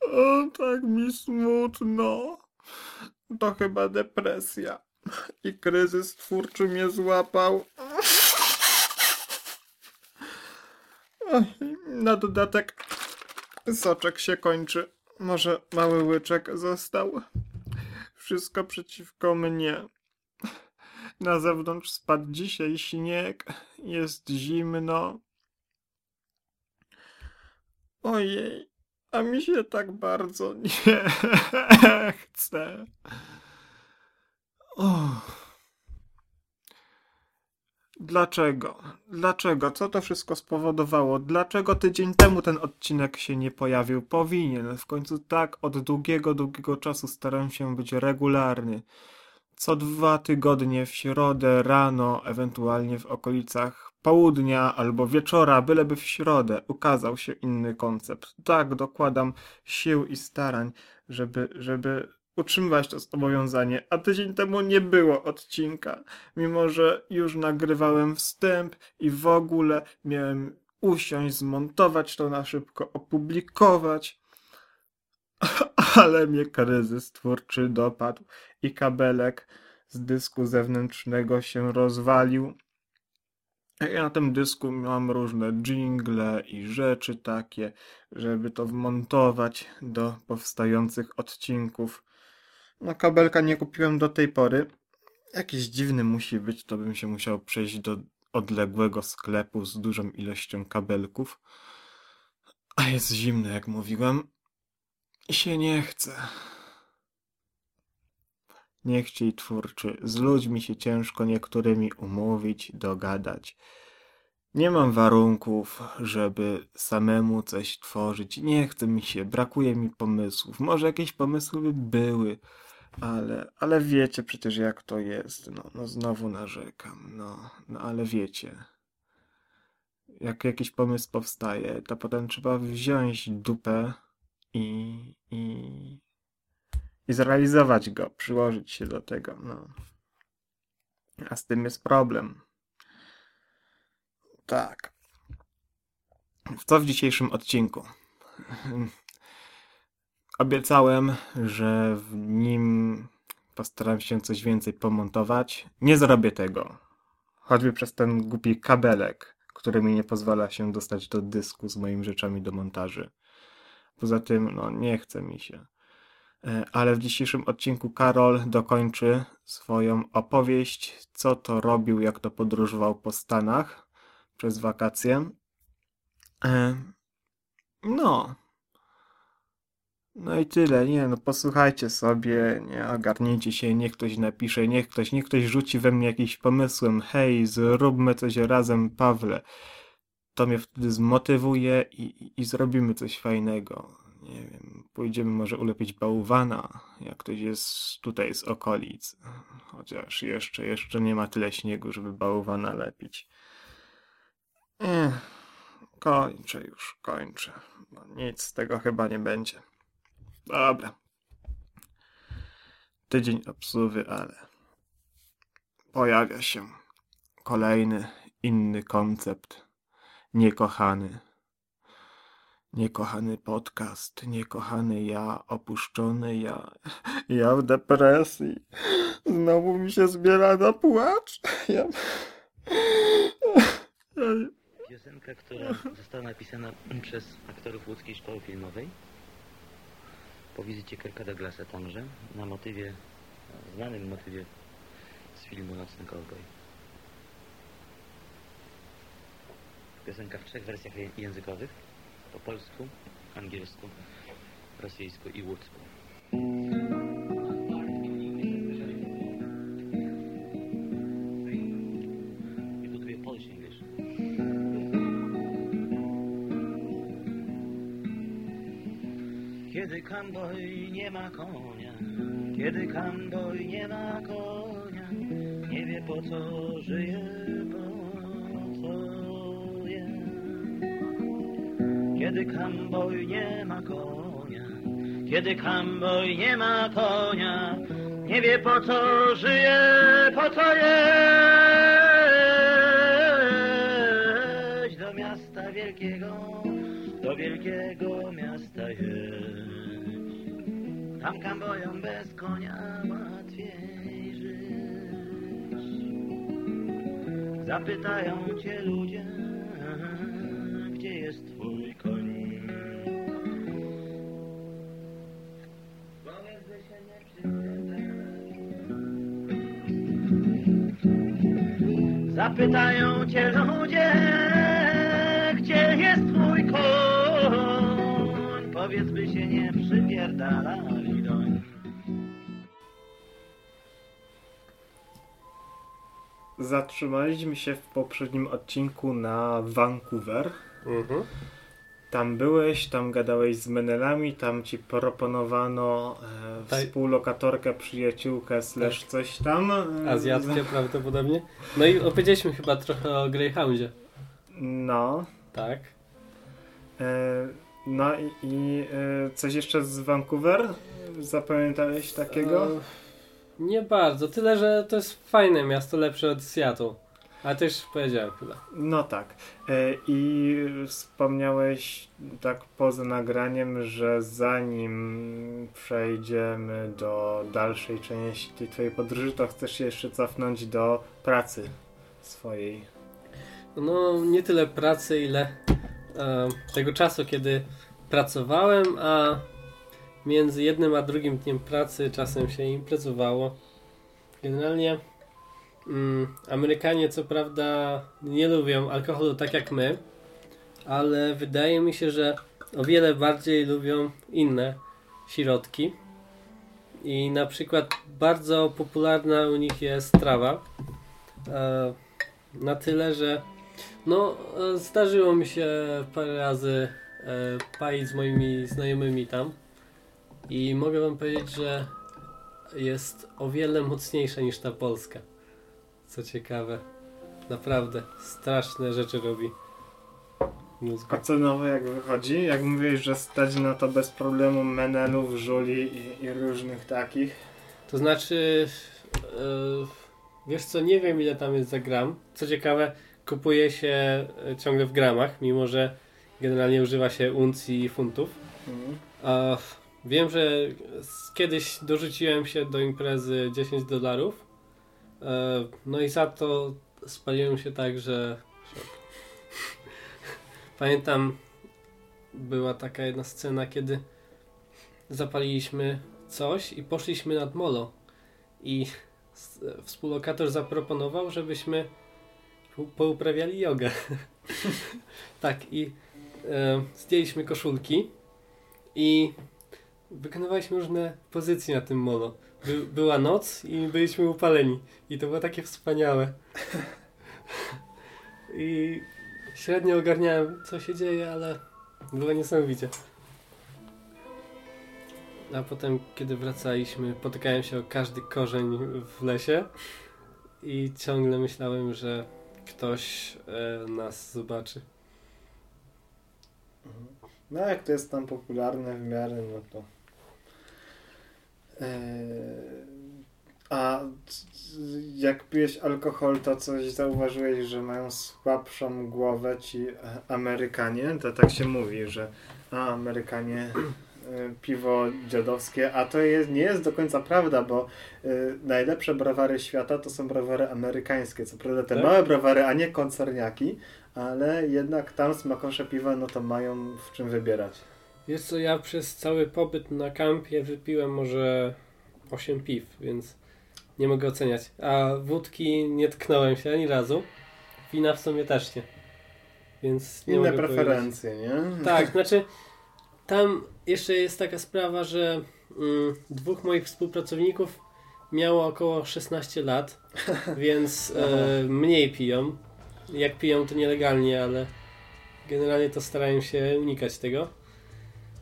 O, tak mi smutno. To chyba depresja. I kryzys twórczy mnie złapał. Na dodatek soczek się kończy. Może mały łyczek został. Wszystko przeciwko mnie. Na zewnątrz spadł dzisiaj śnieg. Jest zimno. Ojej, a mi się tak bardzo nie chce. Och. Dlaczego? Dlaczego? Co to wszystko spowodowało? Dlaczego tydzień temu ten odcinek się nie pojawił? Powinien. W końcu tak od długiego, długiego czasu staram się być regularny. Co dwa tygodnie w środę rano, ewentualnie w okolicach południa albo wieczora, byleby w środę, ukazał się inny koncept. Tak, dokładam sił i starań, żeby, żeby utrzymywać to zobowiązanie, a tydzień temu nie było odcinka, mimo że już nagrywałem wstęp i w ogóle miałem usiąść, zmontować to na szybko, opublikować, ale mnie kryzys twórczy dopadł i kabelek z dysku zewnętrznego się rozwalił. Ja na tym dysku mam różne jingle i rzeczy takie, żeby to wmontować do powstających odcinków. No kabelka nie kupiłem do tej pory. Jakiś dziwny musi być, to bym się musiał przejść do odległego sklepu z dużą ilością kabelków. A jest zimno, jak mówiłem. I się nie chce. Nie chciej twórczy. Z ludźmi się ciężko niektórymi umówić, dogadać. Nie mam warunków, żeby samemu coś tworzyć. Nie chce mi się, brakuje mi pomysłów. Może jakieś pomysły by były, ale, ale wiecie przecież jak to jest. No, no znowu narzekam. No, no ale wiecie. Jak jakiś pomysł powstaje, to potem trzeba wziąć dupę i, i, i zrealizować go, przyłożyć się do tego. No. A z tym jest problem. Tak. Co w dzisiejszym odcinku? Obiecałem, że w nim postaram się coś więcej pomontować. Nie zrobię tego. Choćby przez ten głupi kabelek, który mi nie pozwala się dostać do dysku z moimi rzeczami do montaży. Poza tym, no, nie chce mi się. E, Ale w dzisiejszym odcinku Karol dokończy swoją opowieść, co to robił, jak to podróżował po Stanach przez wakacje. E, No. No i tyle, nie, no posłuchajcie sobie, nie, ogarnijcie się, niech ktoś napisze, niech ktoś, niech ktoś rzuci we mnie jakimś pomysłem, hej, zróbmy coś razem, Pawle. To mnie wtedy zmotywuje i, i, i zrobimy coś fajnego. Nie wiem, pójdziemy może ulepić bałwana, jak ktoś jest tutaj z okolic. Chociaż jeszcze, jeszcze nie ma tyle śniegu, żeby bałwana lepić. Ech, kończę już, kończę. Bo nic z tego chyba nie będzie. Dobra. Tydzień obsuwy, ale pojawia się kolejny, inny koncept. Niekochany. Niekochany podcast, niekochany ja, opuszczony ja. Ja w depresji. Znowu mi się zbiera na płacz. Ja... Piosenka, która została napisana przez aktorów łódzkiej szkoły filmowej po wizycie Kirka Douglasa tamże na motywie, znanym motywie z filmu Nocny Cowboy. Piosenka w trzech wersjach językowych po polsku, angielsku, rosyjsku i łódzku. Kiedy kamboj nie ma konia, kiedy kamboj nie ma konia, nie wie po co żyje, po Kiedy kamboj nie ma konia, kiedy kamboj nie ma konia, nie wie po co żyje, po co jeść do miasta. wielkiego, do wielkiego miasta jedź. Tam kambojom bez konia łatwiej żyć. Zapytają cię ludzie, jest twój koń. Zapytają cię ludzie, gdzie jest twój koń. Powiedz, by się nie przypierdalali doń. Zatrzymaliśmy się w poprzednim odcinku na Vancouver. Mhm. Tam byłeś, tam gadałeś z menelami, tam ci proponowano e, Tak. współlokatorkę, przyjaciółkę, slash coś tam. E, Azjatkie prawdopodobnie. No i opowiedzieliśmy chyba trochę o Greyhoundzie. No. Tak. E, no i, i e, coś jeszcze z Vancouver? Zapamiętałeś takiego? E, nie bardzo. Tyle, że to jest fajne miasto, lepsze od Seattle. Ale to już powiedziałem chyba. No tak. E, I wspomniałeś tak poza nagraniem, że zanim przejdziemy do dalszej części twojej podróży, to chcesz się jeszcze cofnąć do pracy swojej. No, nie tyle pracy, ile e, tego czasu, kiedy pracowałem, a między jednym a drugim dniem pracy czasem się imprezowało. Generalnie Amerykanie co prawda nie lubią alkoholu tak jak my, ale wydaje mi się, że o wiele bardziej lubią inne środki. I na przykład bardzo popularna u nich jest trawa. E, na tyle, że no, zdarzyło mi się parę razy e, palić z moimi znajomymi tam i mogę wam powiedzieć, że jest o wiele mocniejsza niż ta polska. Co ciekawe, naprawdę straszne rzeczy robi. mózgu. A cenowo jak wychodzi? Jak mówiłeś, że stać na to bez problemu menelów, żuli i, i różnych takich. To znaczy, e, wiesz co, nie wiem ile tam jest za gram. Co ciekawe, kupuje się e, ciągle w gramach, mimo że generalnie używa się uncji i funtów. Mhm. A wiem, że kiedyś dorzuciłem się do imprezy 10 dolarów. E, No i za to spaliłem się tak, że. Pamiętam, była taka jedna scena, kiedy zapaliliśmy coś i poszliśmy nad molo. I współlokator zaproponował, żebyśmy pouprawiali jogę. tak, i e, zdjęliśmy koszulki i wykonywaliśmy różne pozycje na tym molo. By, była noc i byliśmy upaleni. I to było takie wspaniałe. I średnio ogarniałem, co się dzieje, ale było niesamowicie. A potem, kiedy wracaliśmy, potykałem się o każdy korzeń w lesie i ciągle myślałem, że ktoś e, nas zobaczy. No jak to jest tam popularne w miarę, no to... Eee, a jak pijesz alkohol, to coś zauważyłeś, że mają słabszą głowę ci e, Amerykanie? To tak się mówi, że a, Amerykanie e, piwo dziadowskie, a to jest, nie jest do końca prawda, bo e, najlepsze browary świata to są browary amerykańskie. Co prawda te Tak? małe browary, a nie koncerniaki, ale jednak tam smakosze piwa, no to mają w czym wybierać. Wiesz co, ja przez cały pobyt na kampie wypiłem może 8 piw, więc nie mogę oceniać. A wódki nie tknąłem się ani razu. Wina w sumie też nie. Więc nie Inne mogę preferencje, nie? Powiedzieć. Tak, znaczy tam jeszcze jest taka sprawa, że mm, dwóch moich współpracowników miało około 16 lat, więc e, mniej piją. Jak piją to nielegalnie, ale generalnie to starają się unikać tego.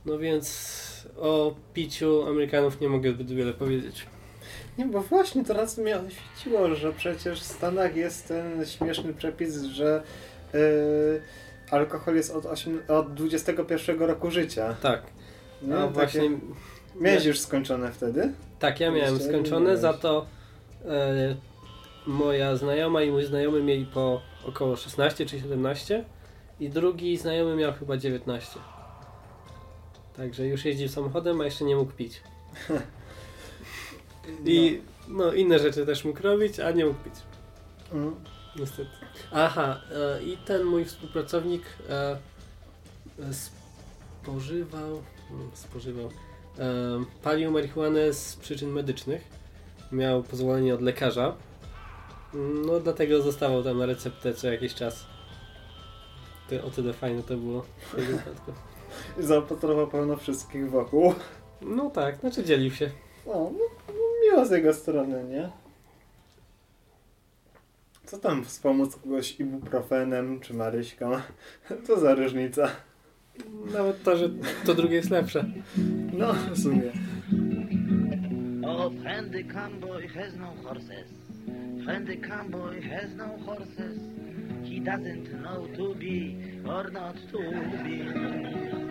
No więc o piciu Amerykanów nie mogę zbyt wiele powiedzieć. Nie, bo właśnie teraz mnie oświeciło, że przecież w Stanach jest ten śmieszny przepis, że yy, alkohol jest od, od 21 roku życia. Tak, no Takie- właśnie. Miałeś już skończone wtedy? Tak, ja miałem Jeszcze skończone, za to e, moja znajoma i mój znajomy mieli po około 16 czy 17 i drugi znajomy miał chyba 19. Także już jeździł samochodem, a jeszcze nie mógł pić. I no, inne rzeczy też mógł robić, a nie mógł pić. Mm. Niestety. Aha, e, i ten mój współpracownik e, e, spożywał, mm, spożywał, e, palił marihuanę z przyczyn medycznych. Miał pozwolenie od lekarza. No dlatego zostawał tam na receptę co jakiś czas. O tyle fajne to było w jego wypadku. I zaopatrował pełno wszystkich wokół. No tak, znaczy dzielił się. O, no, no miło z jego strony, nie? Co tam wspomóc kogoś ibuprofenem czy maryśką? Co za różnica? Nawet to, że to drugie jest lepsze. No, w sumie. Oh, friendly cowboy has no horses. Friendly cowboy has no horses. He doesn't know to be or not to be.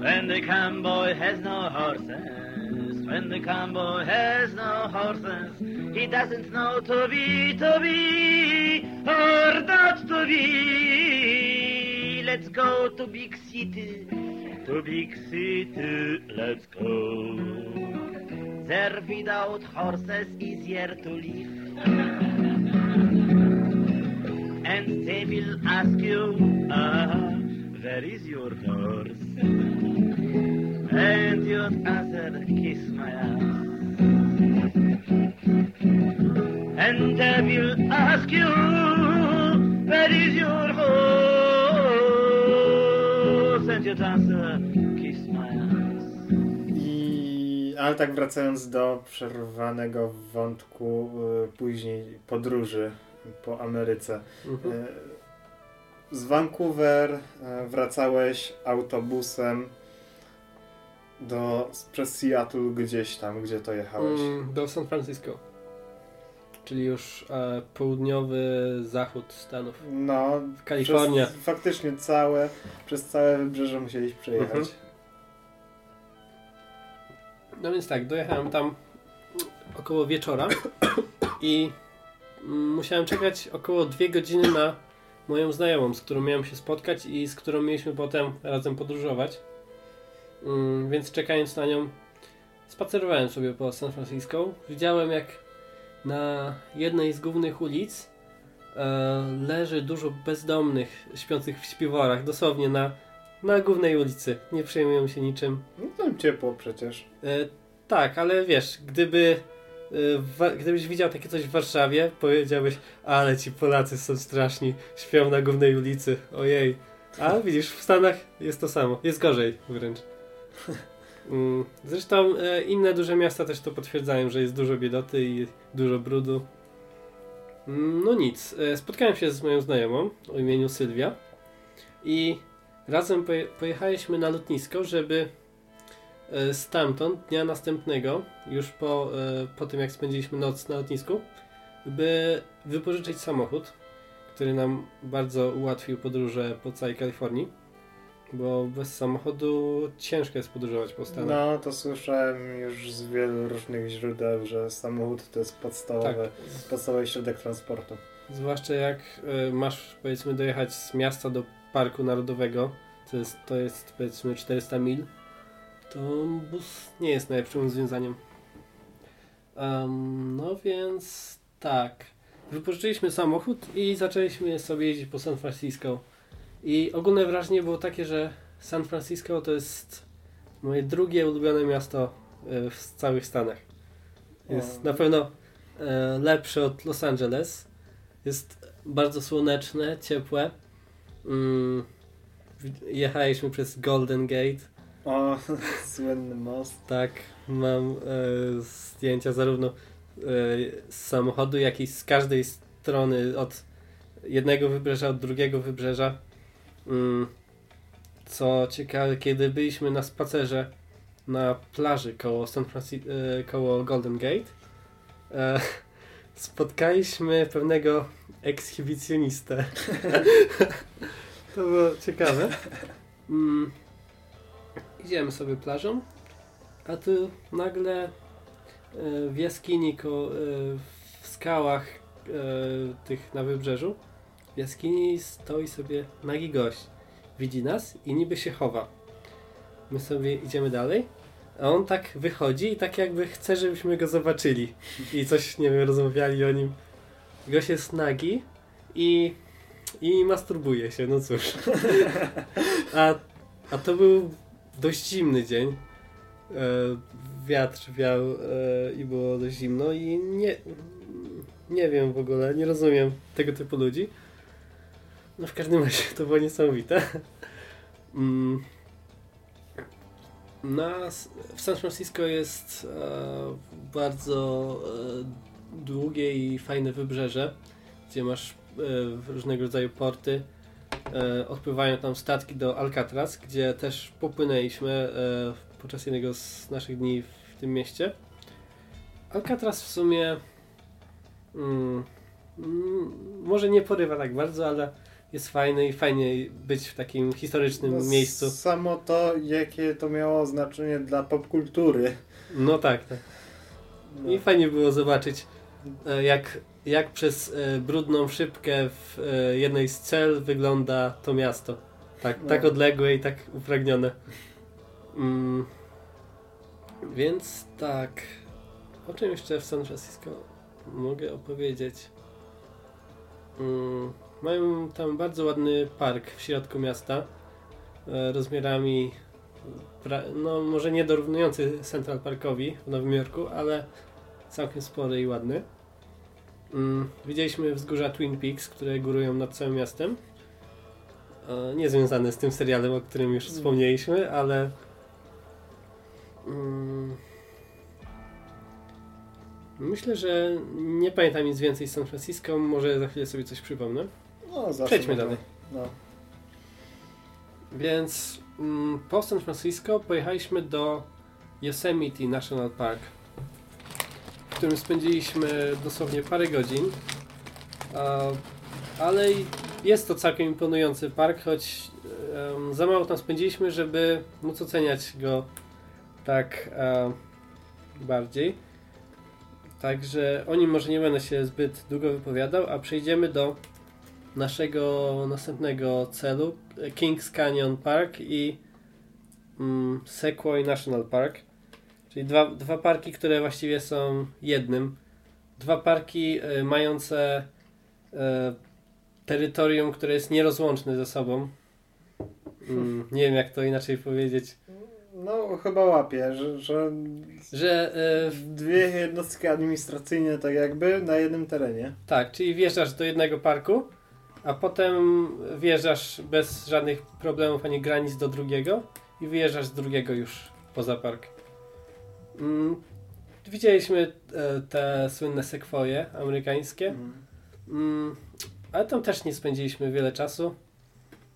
Friendly cowboy has no horses. when the cowboy has no horses. He doesn't know to be, to be or not to be. Let's go to big city. To big city, let's go. There without horses easier to live. And they will ask you, ah, where is your horse? And you'd answer, kiss my ass. And they will ask you, where is your horse? And you'd answer, kiss my ass. I, ale tak wracając do przerwanego wątku y, później podróży po Ameryce. Mhm. Y, z Vancouver y, wracałeś autobusem do, przez Seattle gdzieś tam, gdzie to jechałeś. Mm, do San Francisco. Czyli już e, południowy zachód Stanów. No, Kalifornia. Przez, faktycznie całe, przez całe wybrzeże musieliś przejechać. Mhm. No więc tak, dojechałem tam około wieczora i mm, musiałem czekać około dwie godziny na moją znajomą, z którą miałem się spotkać i z którą mieliśmy potem razem podróżować. Mm, Więc czekając na nią, spacerowałem sobie po San Francisco. Widziałem jak na jednej z głównych ulic e, leży dużo bezdomnych śpiących w śpiworach, dosłownie na, na głównej ulicy. Nie przejmują się niczym. No tam ciepło przecież. E, tak, ale wiesz, gdyby gdybyś widział takie coś w Warszawie, powiedziałbyś, ale ci Polacy są straszni, śpią na głównej ulicy, ojej. A widzisz, w Stanach jest to samo, jest gorzej wręcz. Mm, Zresztą e, inne duże miasta też to potwierdzają, że jest dużo biedoty i dużo brudu. Mm, No nic, e, spotkałem się z moją znajomą o imieniu Sylwia i razem poje pojechaliśmy na lotnisko, żeby stamtąd dnia następnego, już po, e, po tym jak spędziliśmy noc na lotnisku, by wypożyczyć samochód, który nam bardzo ułatwił podróże po całej Kalifornii, bo bez samochodu ciężko jest podróżować po Stanach. No, to słyszałem już z wielu różnych źródeł, że samochód to jest podstawowy, Tak. podstawowy środek transportu. Zwłaszcza jak e, masz powiedzmy dojechać z miasta do Parku Narodowego, to jest, to jest powiedzmy 400 mil, to bus nie jest najlepszym rozwiązaniem. Em, no więc tak. Wypożyczyliśmy samochód i zaczęliśmy sobie jeździć po San Francisco. I ogólne wrażenie było takie, że San Francisco to jest moje drugie ulubione miasto e, w całych Stanach. Jest O. na pewno e, lepsze od Los Angeles. Jest bardzo słoneczne, ciepłe. Mm, jechaliśmy przez Golden Gate. O, słynny most. Tak, mam e, zdjęcia zarówno e, z samochodu, jak i z każdej strony od jednego wybrzeża, od drugiego wybrzeża. Mm, co ciekawe, kiedy byliśmy na spacerze na plaży koło, San Franci- e, koło Golden Gate, e, spotkaliśmy pewnego ekshibicjonistę. to było ciekawe. Mm, idziemy sobie plażą, a tu nagle e, w jaskini, e, w skałach e, tych na wybrzeżu w jaskini stoi sobie nagi gość. Widzi nas i niby się chowa. My sobie idziemy dalej, a on tak wychodzi i tak jakby chce, żebyśmy go zobaczyli. I coś, nie wiem, rozmawiali o nim. Gość jest nagi i, i masturbuje się, no cóż. A, a to był dość zimny dzień. E, wiatr wiał e, i było dość zimno i nie, nie wiem w ogóle, nie rozumiem tego typu ludzi. No w każdym razie to było niesamowite. Mm. Na, w San Francisco jest e, bardzo e, długie i fajne wybrzeże, gdzie masz e, różnego rodzaju porty. E, odpływają tam statki do Alcatraz, gdzie też popłynęliśmy e, podczas jednego z naszych dni w tym mieście. Alcatraz w sumie mm, mm, może nie porywa tak bardzo, ale jest fajny i fajnie być w takim historycznym No, miejscu. Samo to, jakie to miało znaczenie dla popkultury. No tak, tak. No. I fajnie było zobaczyć, jak, jak przez e, brudną szybkę w e, jednej z cel wygląda to miasto. Tak, No. tak odległe i tak upragnione. Mm. Więc tak. O czym jeszcze w San Francisco mogę opowiedzieć? Mm. Mają tam bardzo ładny park w środku miasta. E, rozmiarami no może nie dorównujący Central Parkowi w Nowym Jorku, ale całkiem spory i ładny. Mm, widzieliśmy wzgórza Twin Peaks, które górują nad całym miastem. E, nie związane z tym serialem, o którym już wspomnieliśmy, ale mm, myślę, że nie pamiętam nic więcej z San Francisco, może za chwilę sobie coś przypomnę. No, zawsze Przejdźmy można. dalej. No. Więc mm, po San Francisco pojechaliśmy do Yosemite National Park, którym spędziliśmy dosłownie parę godzin. Ale jest to całkiem imponujący park, choć za mało tam spędziliśmy, żeby móc oceniać go tak e, bardziej. Także o nim może nie będę się zbyt długo wypowiadał, a przejdziemy do naszego następnego celu Kings Canyon Park i mm, Sequoia National Park. Czyli dwa, dwa parki, które właściwie są jednym. Dwa parki y, mające y, terytorium, które jest nierozłączne ze sobą. Mm, nie wiem jak to inaczej powiedzieć. no, chyba łapię, że, że Że y, dwie jednostki administracyjne tak jakby na jednym terenie. Tak, czyli wjeżdżasz do jednego parku, a potem wjeżdżasz bez żadnych problemów ani granic do drugiego i wyjeżdżasz z drugiego już poza park. Mm, widzieliśmy e, te słynne sekwoje amerykańskie, Mhm. mm, ale tam też nie spędziliśmy wiele czasu.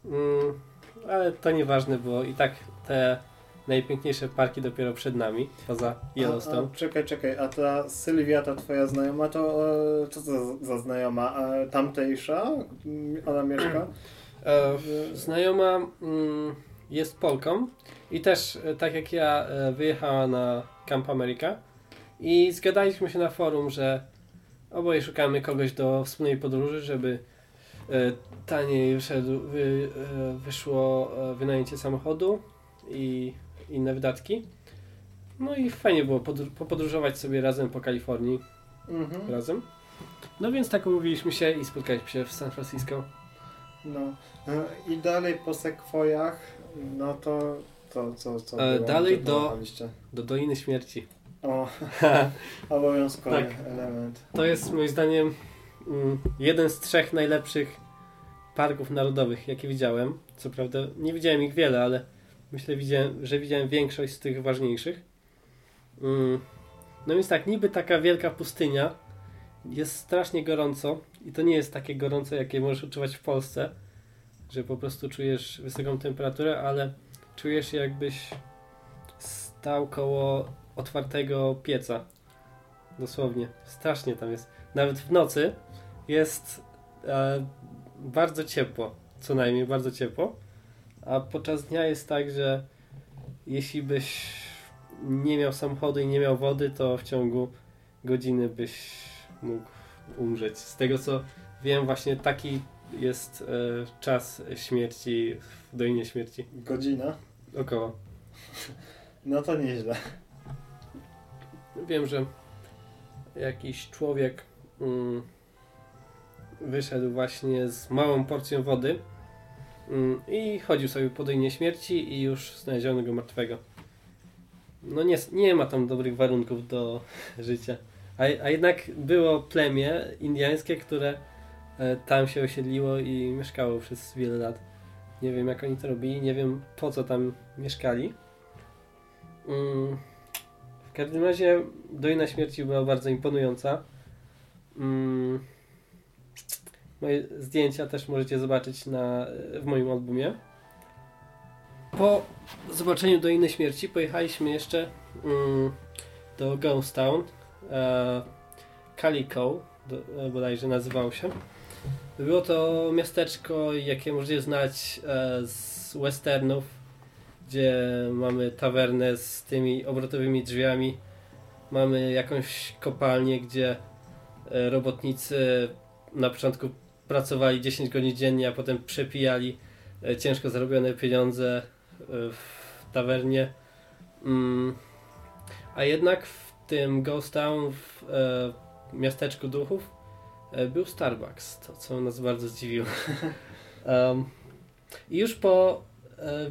Mm, ale to nieważne było i tak te najpiękniejsze parki dopiero przed nami, poza Yellowstone. A, a, czekaj, czekaj, a ta Sylwia, ta twoja znajoma, to e, co to za, za znajoma? A, tamtejsza? Mm, Ona mieszka? E, znajoma mm, jest Polką i też, e, tak jak ja, e, wyjechała na Camp America i zgadaliśmy się na forum, że oboje szukamy kogoś do wspólnej podróży, żeby e, taniej wyszedł, wy, e, wyszło e, wynajęcie samochodu i inne wydatki. No i fajnie było podr- popodróżować sobie razem po Kalifornii Mhm. razem. No więc tak umówiliśmy się i spotkaliśmy się w San Francisco. No. I dalej po sekwojach, no to to co, co E, było? dalej do-? Do Doliny Śmierci. O, obowiązkowy Tak. element. To jest moim zdaniem mm, jeden z trzech najlepszych parków narodowych, jakie widziałem. Co prawda nie widziałem ich wiele, ale myślę, że widziałem większość z tych ważniejszych. Mm, No więc tak, niby taka wielka pustynia, jest strasznie gorąco i to nie jest takie gorąco, jakie możesz odczuwać w Polsce, że po prostu czujesz wysoką temperaturę, ale czujesz się jakbyś stał koło otwartego pieca. Dosłownie. Strasznie tam jest. Nawet w nocy jest e, bardzo ciepło. Co najmniej bardzo ciepło. A podczas dnia jest tak, że jeśli byś nie miał samochodu i nie miał wody, to w ciągu godziny byś mógł umrzeć. Z tego co wiem, właśnie taki jest e, czas śmierci w Dolinie Śmierci? Godzina? Około. No to nieźle. Wiem, że jakiś człowiek mm, wyszedł właśnie z małą porcją wody mm, i chodził sobie po Dolinie Śmierci i już znaleziono go martwego. No nie, nie ma tam dobrych warunków do życia. A, a jednak było plemię indiańskie, które tam się osiedliło i mieszkało przez wiele lat. Nie wiem jak oni to robili, nie wiem po co tam mieszkali. Mm, w każdym razie Dolina Śmierci była bardzo imponująca. Mm, moje zdjęcia też możecie zobaczyć na, w moim albumie. Po zobaczeniu Doliny Śmierci pojechaliśmy jeszcze mm, do Ghost Town. E, Calico do, e, bodajże nazywało się. Było to miasteczko, jakie możecie znać e, z westernów, gdzie mamy tawernę z tymi obrotowymi drzwiami. Mamy jakąś kopalnię, gdzie e, robotnicy na początku pracowali 10 godzin dziennie, a potem przepijali e, ciężko zarobione pieniądze w tawernie. Mm. A jednak w tym Ghost Town, w miasteczku duchów, był Starbucks, to co nas bardzo zdziwiło. um, I już po e,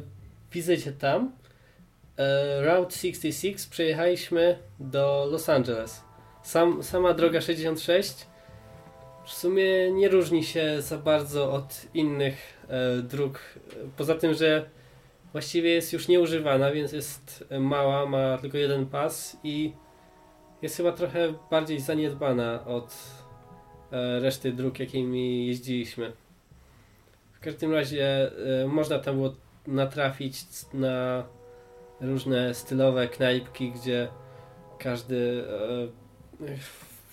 wizycie tam, e, Route 66 przejechaliśmy do Los Angeles. Sam, sama droga 66 w sumie nie różni się za bardzo od innych e, dróg. Poza tym, że właściwie jest już nieużywana, więc jest mała, ma tylko jeden pas i jest chyba trochę bardziej zaniedbana od e, reszty dróg, jakimi jeździliśmy. W każdym razie e, można tam było natrafić na różne stylowe knajpki, gdzie każdy e,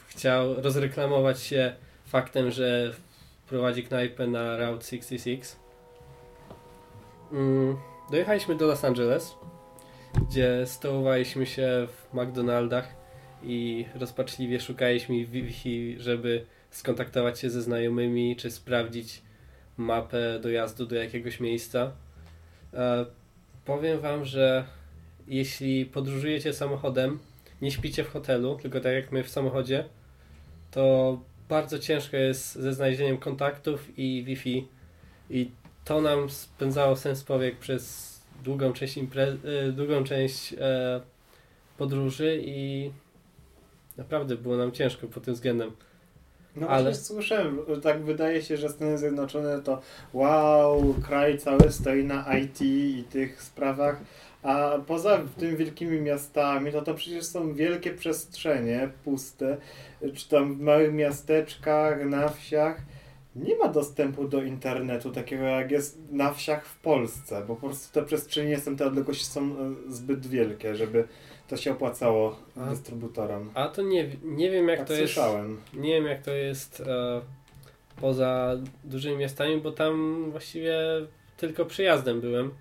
chciał rozreklamować się faktem, że prowadzi knajpę na Route 66. Mm, dojechaliśmy do Los Angeles, gdzie stołowaliśmy się w McDonaldach i rozpaczliwie szukaliśmy Wi-Fi, żeby skontaktować się ze znajomymi, czy sprawdzić mapę dojazdu do jakiegoś miejsca. E, powiem Wam, że jeśli podróżujecie samochodem, nie śpicie w hotelu, tylko tak jak my w samochodzie, to bardzo ciężko jest ze znalezieniem kontaktów i Wi-Fi. I to nam spędzało sens powiek przez długą część, impre- y, długą część e, podróży i naprawdę było nam ciężko pod tym względem. No Ale- właśnie słyszałem, tak wydaje się, że Stany Zjednoczone to wow, kraj cały stoi na IT i tych sprawach, a poza tymi wielkimi miastami, to to przecież są wielkie przestrzenie, puste, czy tam w małych miasteczkach, na wsiach. Nie ma dostępu do internetu takiego jak jest na wsiach w Polsce, bo po prostu te przestrzenie są, te odległości są e, zbyt wielkie, żeby to się opłacało A- dystrybutorom. A to nie, nie wiem jak tak to jest. słyszałem. Nie wiem jak to jest e, poza dużymi miastami, bo tam właściwie tylko przyjazdem byłem.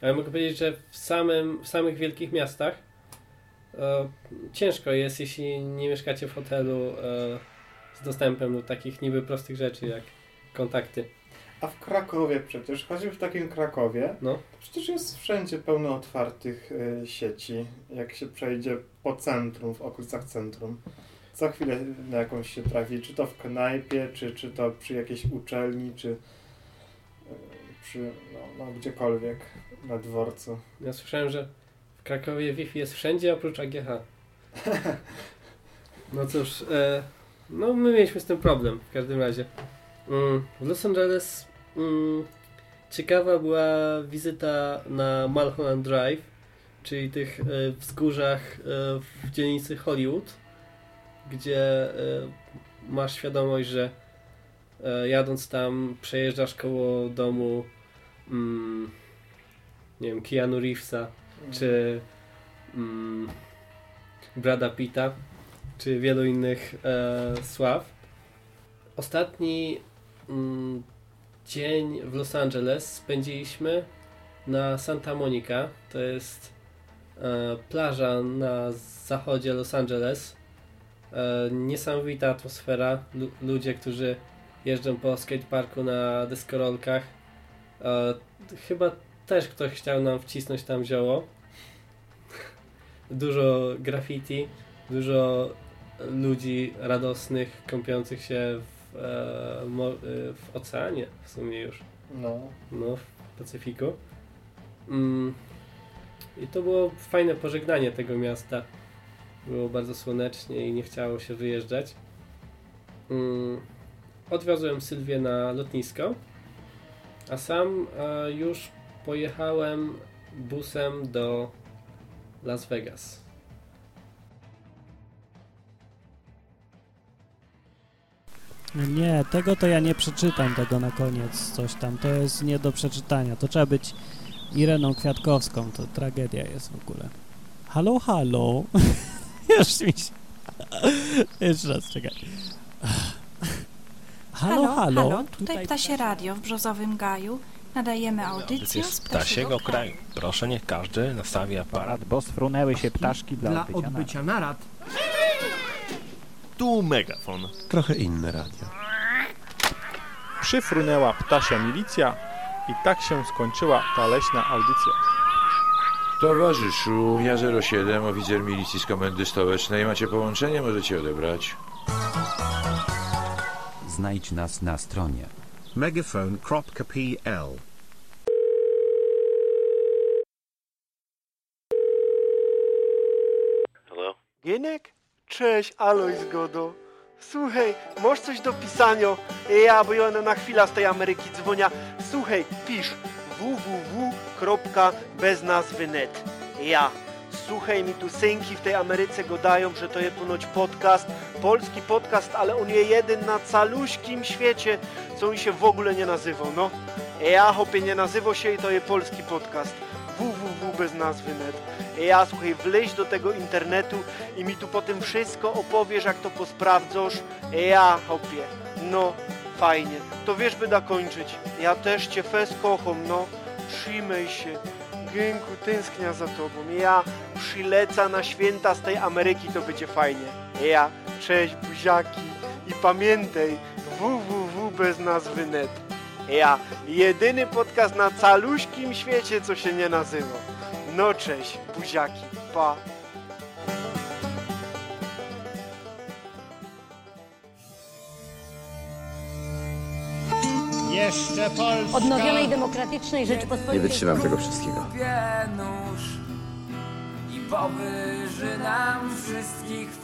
Ale mogę powiedzieć, że w, samym, w samych wielkich miastach e, ciężko jest, jeśli nie mieszkacie w hotelu e, z dostępem do takich niby prostych rzeczy jak kontakty. A w Krakowie przecież, choćby w takim Krakowie, No. Przecież jest wszędzie pełno otwartych y, sieci. Jak się przejdzie po centrum, w okolicach centrum. Co chwilę na jakąś się trafi, czy to w knajpie, czy, czy to przy jakiejś uczelni, czy y, przy, no, no gdziekolwiek na dworcu. Ja słyszałem, że w Krakowie Wi-Fi jest wszędzie oprócz AGH. No cóż, e, no my mieliśmy z tym problem w każdym razie. Mm, w Los Angeles mm, ciekawa była wizyta na Mulholland Drive, czyli tych e, wzgórzach e, w dzielnicy Hollywood, gdzie e, masz świadomość, że jadąc tam przejeżdżasz koło domu mm, nie wiem, Keanu Reevesa, czy mm, Brada Pitta, czy wielu innych e, sław. Ostatni mm, dzień w Los Angeles spędziliśmy na Santa Monica. To jest e, plaża na zachodzie Los Angeles. E, niesamowita atmosfera. Lu- ludzie, którzy jeżdżą po skateparku na deskorolkach. E, chyba też ktoś chciał nam wcisnąć tam zioło. Dużo graffiti, dużo ludzi radosnych, kąpiących się w, e, e, w oceanie w sumie już. No. No, w Pacyfiku. Mm. I to było fajne pożegnanie tego miasta. Było bardzo słonecznie i nie chciało się wyjeżdżać. Mm. Odwiozłem Sylwię na lotnisko, a sam e, już pojechałem busem do Las Vegas. Nie, tego to ja nie przeczytam, tego na koniec coś tam. To jest nie do przeczytania. To trzeba być Ireną Kwiatkowską. To tragedia jest w ogóle. Halo, halo. Już mi się... Jeszcze raz, czekaj. Halo, halo. Tutaj Ptasie Radio w Brzozowym Gaju. Nadajemy audycję z z ptasiego kraju. Proszę, niech każdy nastawi aparat. bo sfrunęły się ptaszki dla, Dla odbycia, odbycia narad. Tu megafon. Trochę inne radio. Przyfrunęła ptasia milicja i tak się skończyła ta leśna audycja. Towarzyszu, ja 07, oficer milicji z komendy stołecznej. Macie połączenie? Możecie odebrać. Znajdź nas na stronie megaphone.pl Hello? Gienek? Cześć, Aloj Zgodo. Słuchaj, masz coś do pisania? Ja, bo ja na chwilę z tej Ameryki dzwonia. Słuchaj, pisz www.beznazwy.net Ja. Słuchaj, mi tu synki w tej Ameryce godają, że to je ponoć podcast, polski podcast, ale on je jeden na caluśkim świecie, co on się w ogóle nie nazywał, no. Ja, hopie, nie nazywał się i to je polski podcast. www.beznazwy.net Ja, słuchaj, wleź do tego internetu i mi tu potem wszystko opowiesz, jak to posprawdzasz. Ja, hopie, no, fajnie. To wiesz, by da kończyć. Ja też cię fes kocham, no. Trzymaj się. Gęku, tęsknia za tobą. Ja przyleca na święta z tej Ameryki, to będzie fajnie. Ja, cześć buziaki i pamiętaj www bez nazwy net. Ja, jedyny podcast na caluśkim świecie, co się nie nazywa. No cześć, buziaki, pa. Jeszcze Polska odnowionej demokratycznej Rzeczypospolitej. Nie wytrzymam tego wszystkiego. nóż i powyży nam wszystkich w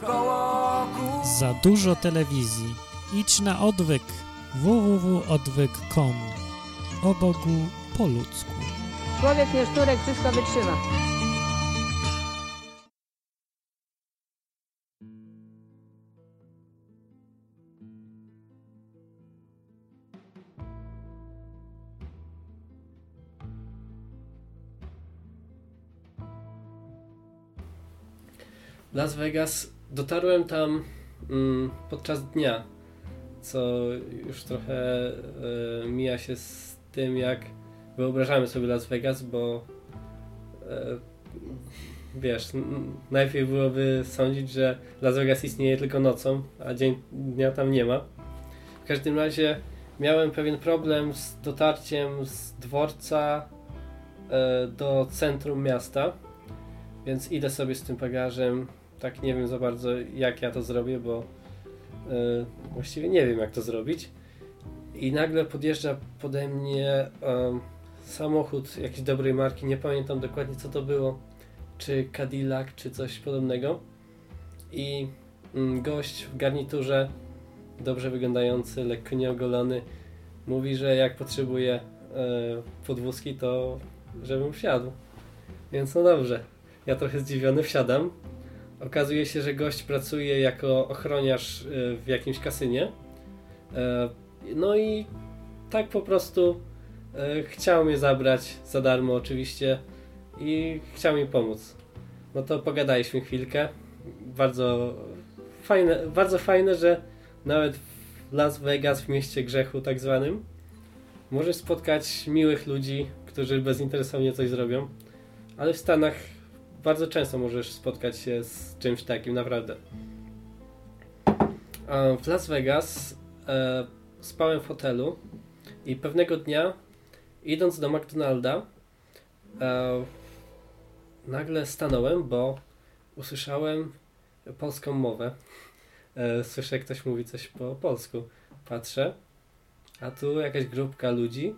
Za dużo telewizji. Idź na odwyk. www.odwyk.com O Bogu po ludzku. Człowiek nie szturek, wszystko wytrzyma. Las Vegas. Dotarłem tam mm, podczas dnia, co już trochę e, mija się z tym, jak wyobrażamy sobie Las Vegas, bo e, wiesz, najpierw byłoby sądzić, że Las Vegas istnieje tylko nocą, a dzień, dnia tam nie ma. W każdym razie miałem pewien problem z dotarciem z dworca e, do centrum miasta, więc idę sobie z tym bagażem. Tak nie wiem za bardzo jak ja to zrobię, bo właściwie nie wiem jak to zrobić. I nagle podjeżdża pode mnie em, samochód jakiejś dobrej marki, nie pamiętam dokładnie co to było, czy Cadillac, czy coś podobnego. I mm, gość w garniturze, dobrze wyglądający, lekko nieogolony, mówi, że jak potrzebuje e, podwózki, to żebym wsiadł. Więc no dobrze. Ja trochę zdziwiony wsiadam. Okazuje się, że gość pracuje jako ochroniarz e, w jakimś kasynie. E, No i tak po prostu e, chciał mnie zabrać za darmo oczywiście i chciał mi pomóc. No to pogadaliśmy chwilkę. Bardzo fajne, bardzo fajne, że nawet w Las Vegas, w mieście grzechu tak zwanym, możesz spotkać miłych ludzi, którzy bezinteresownie coś zrobią, ale w Stanach bardzo często możesz spotkać się z czymś takim, naprawdę. W Las Vegas e, spałem w hotelu i pewnego dnia, idąc do McDonalda, e, nagle stanąłem, bo usłyszałem polską mowę. E, słyszę, jak ktoś mówi coś po polsku. Patrzę, a tu jakaś grupka ludzi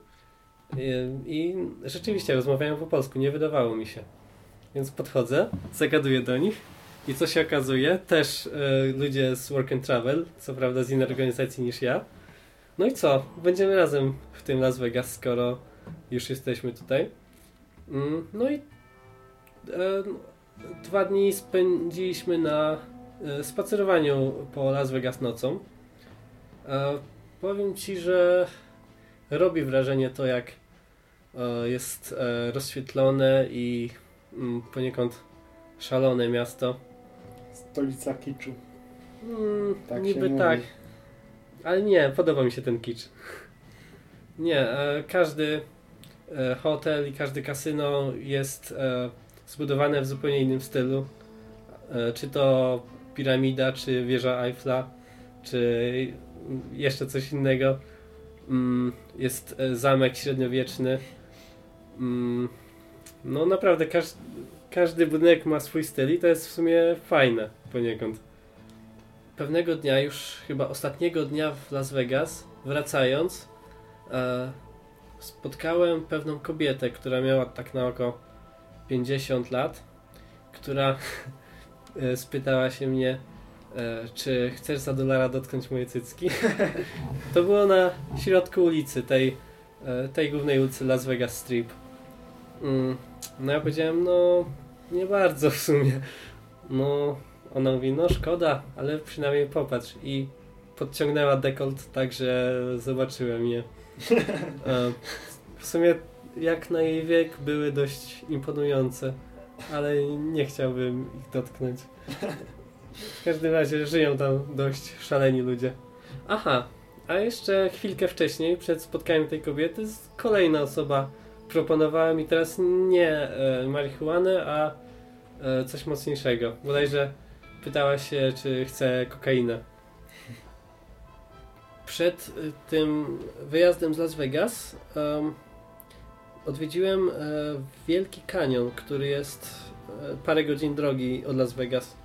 i, i rzeczywiście rozmawiają po polsku, nie wydawało mi się. Więc podchodzę, zagaduję do nich i co się okazuje, też e, ludzie z Work and Travel, co prawda z innej organizacji niż ja. No i co? Będziemy razem w tym Las Vegas, skoro już jesteśmy tutaj. Mm, no i e, dwa dni spędziliśmy na e, spacerowaniu po Las Vegas nocą. Powiem Ci, że robi wrażenie to, jak jest rozświetlone i poniekąd szalone miasto. Stolica kiczu. Mm, Tak niby mówi. tak. Ale nie, podoba mi się ten kicz. Nie, e, każdy e, hotel i każdy kasyno jest e, zbudowane w zupełnie innym stylu. E, czy to piramida, czy wieża Eiffla, czy jeszcze coś innego. Mm, jest e, zamek średniowieczny. Mm, no naprawdę każdy, każdy budynek ma swój styl i to jest w sumie fajne poniekąd. Pewnego dnia, już chyba ostatniego dnia w Las Vegas, wracając, e, spotkałem pewną kobietę, która miała tak na oko 50 lat, która e, spytała się mnie, e, czy chcesz za dolara dotknąć moje cycki. to było na środku ulicy, tej, e, tej głównej ulicy Las Vegas Strip. No ja powiedziałem, no nie bardzo w sumie. No, ona mówi, no szkoda, ale przynajmniej popatrz. I podciągnęła dekolt tak, że zobaczyłem je. W sumie jak na jej wiek były dość imponujące, ale nie chciałbym ich dotknąć. W każdym razie żyją tam dość szaleni ludzie. Aha, a jeszcze chwilkę wcześniej, przed spotkaniem tej kobiety, kolejna osoba proponowała mi teraz nie e, marihuanę, a e, coś mocniejszego. Bodajże pytała się, czy chce kokainę. Przed y, tym wyjazdem z Las Vegas em, odwiedziłem e, Wielki Kanion, który jest e, parę godzin drogi od Las Vegas.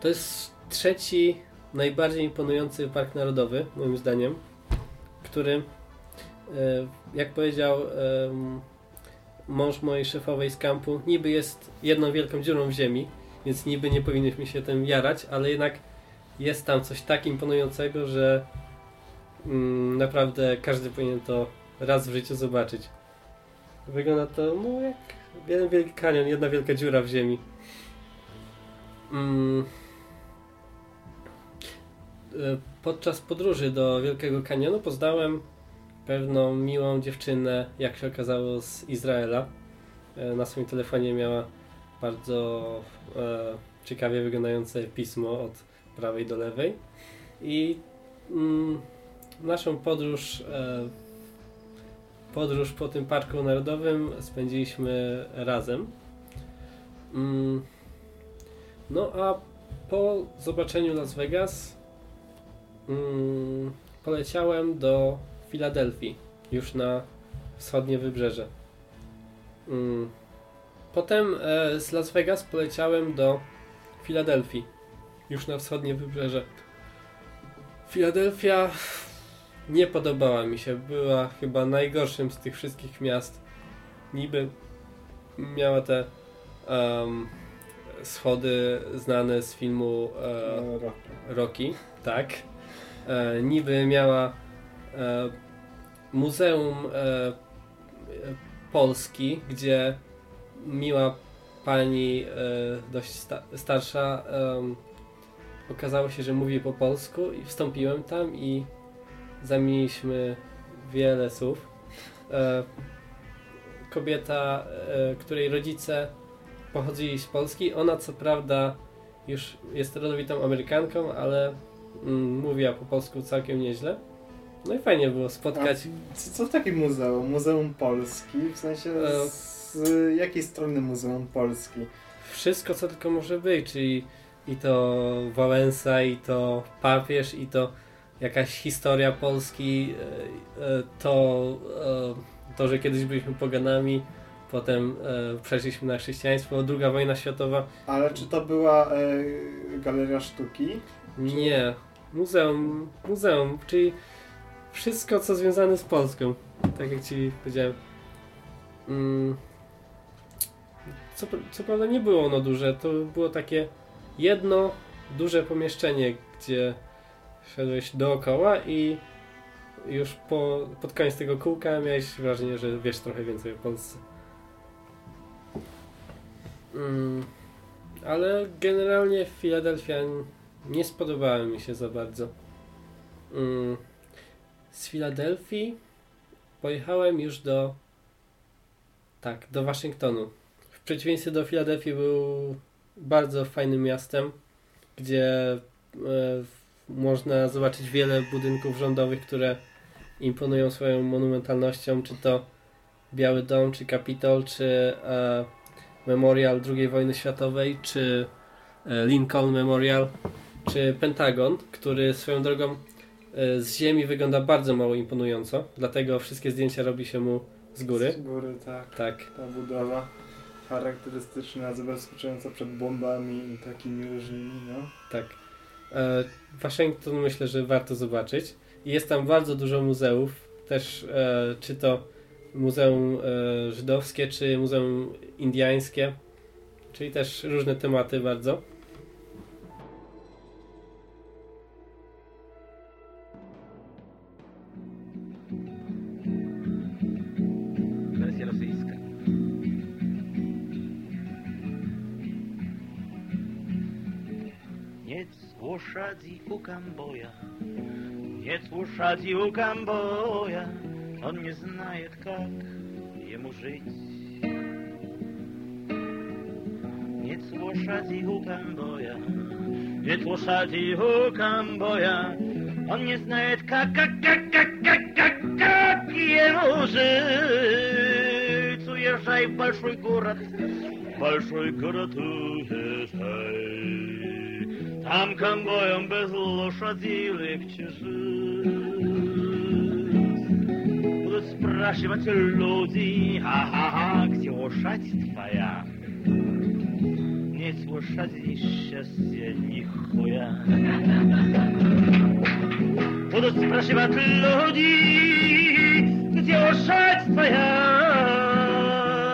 To jest trzeci najbardziej imponujący park narodowy, moim zdaniem, który, e, jak powiedział mąż mojej szefowej z kampu, niby jest jedną wielką dziurą w ziemi, więc niby nie powinniśmy się tym jarać, ale jednak jest tam coś tak imponującego, że mm, naprawdę każdy powinien to raz w życiu zobaczyć. Wygląda to no jak jeden wielki kanion, jedna wielka dziura w ziemi. Mm. E, Podczas podróży do Wielkiego Kanionu poznałem pewną miłą dziewczynę, jak się okazało, z Izraela. E, Na swoim telefonie miała bardzo e, ciekawie wyglądające pismo od prawej do lewej. I mm, naszą podróż, e, podróż po tym parku narodowym spędziliśmy razem. Mm, no a po zobaczeniu Las Vegas mm, poleciałem do Filadelfii, już na wschodnie wybrzeże. Mm. Potem e, z Las Vegas poleciałem do Filadelfii, już na wschodnie wybrzeże. Filadelfia nie podobała mi się, była chyba najgorszym z tych wszystkich miast. Niby miała te em, schody znane z filmu e, Rocky, tak. E, niby miała Muzeum e, e, Polski, gdzie miła pani e, dość sta starsza okazało się, że mówi po polsku i wstąpiłem tam i zamieniliśmy wiele słów. E, kobieta, e, której rodzice pochodzili z Polski, ona co prawda już jest rodowitą Amerykanką, ale mm, mówiła po polsku całkiem nieźle. No i fajnie było spotkać. A co, co takie muzeum? Muzeum Polski? W sensie E, z, jakiej strony Muzeum Polski? wszystko, co tylko może być, czyli i to Wałęsa, i to papież, i to jakaś historia Polski, e, e, to, to, że kiedyś byliśmy poganami, potem przeszliśmy na chrześcijaństwo, druga wojna światowa. Ale czy to była galeria sztuki? Nie, muzeum, muzeum, czyli wszystko co związane z Polską, tak jak ci powiedziałem. Mm. Co, co prawda nie było ono duże, to było takie jedno duże pomieszczenie, gdzie szedłeś dookoła i już po, pod koniec tego kółka miałeś wrażenie, że wiesz trochę więcej o Polsce. Mm, ale generalnie Filadelfia nie spodobała mi się za bardzo. Mm, z Filadelfii pojechałem już do tak, do Waszyngtonu. W przeciwieństwie do Filadelfii był bardzo fajnym miastem, gdzie e, można zobaczyć wiele budynków rządowych, które imponują swoją monumentalnością, czy to Biały Dom, czy Kapitol, czy e, Memorial II wojny światowej, czy e, Lincoln Memorial, czy Pentagon, który swoją drogą z ziemi wygląda bardzo mało imponująco, dlatego wszystkie zdjęcia robi się mu z góry. Z góry, tak. Tak. Ta budowa charakterystyczna, zabezpieczająca przed bombami i takimi różnymi, no. Tak. E, Waszyngton myślę, że warto zobaczyć. Jest tam bardzo dużo muzeów, też e, czy to Muzeum e, Żydowskie, czy Muzeum Indiańskie, czyli też różne tematy bardzo. У Камбоя, нет лошади у Камбоя, он не знает, как ему жить. Нет лошади у Камбоя, нет лошади у Камбоя, он не знает, как, как, как, как, как, как, как ему жить. Уезжай в большой город, большой город уезжай. Там конвоем без лошади легче жить. Будут спрашивать люди, ха-ха-ха, где лошадь твоя? Нет лошади счастья нихуя. Будут спрашивать люди, где лошадь твоя?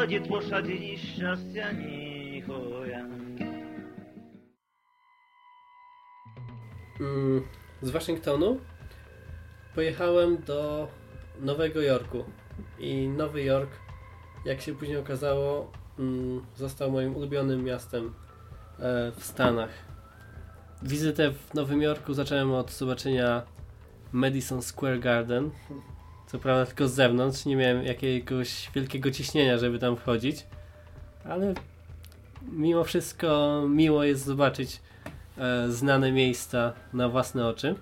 Нет лошади счастья нихуя. Z Waszyngtonu pojechałem do Nowego Jorku i Nowy Jork, jak się później okazało, mm, został moim ulubionym miastem e, w Stanach. Wizytę w Nowym Jorku zacząłem od zobaczenia Madison Square Garden. Co prawda tylko z zewnątrz, nie miałem jakiegoś wielkiego ciśnienia, żeby tam wchodzić, ale mimo wszystko miło jest zobaczyć znane miejsca na własne oczy.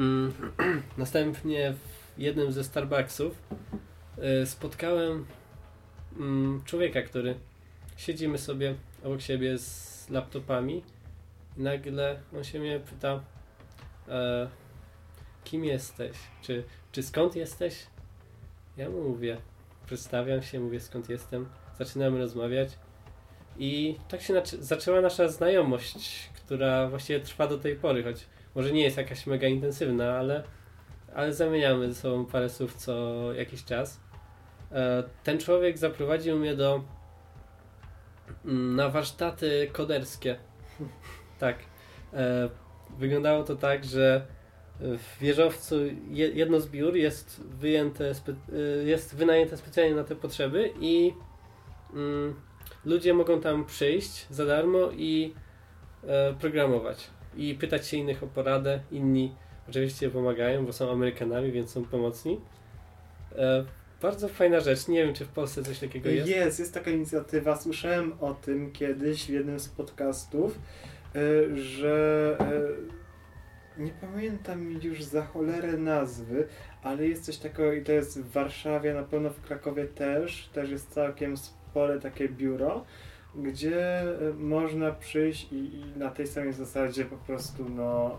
Mm, Następnie w jednym ze Starbucksów e, spotkałem mm, człowieka, który siedzimy sobie obok siebie z laptopami nagle on się mnie pyta e, kim jesteś? Czy, czy skąd jesteś? Ja mu mówię, przedstawiam się, mówię skąd jestem, zaczynamy rozmawiać i tak się zaczęła nasza znajomość, która właściwie trwa do tej pory, choć może nie jest jakaś mega intensywna, ale, ale zamieniamy ze sobą parę słów co jakiś czas. E, ten człowiek zaprowadził mnie do mm, na warsztaty koderskie. tak. E, wyglądało to tak, że w wieżowcu je, jedno z biur jest wyjęte, y, jest wynajęte specjalnie na te potrzeby i mm, ludzie mogą tam przyjść za darmo i e, programować i pytać się innych o poradę. Inni oczywiście pomagają, bo są Amerykanami, więc są pomocni. E, bardzo fajna rzecz. Nie wiem, czy w Polsce coś takiego jest. Jest, jest taka inicjatywa. Słyszałem o tym kiedyś w jednym z podcastów, y, że nie pamiętam już za cholerę nazwy, ale jest coś takiego i to jest w Warszawie, na pewno w Krakowie też, też jest całkiem spore takie biuro, gdzie y, można przyjść i, i na tej samej zasadzie po prostu no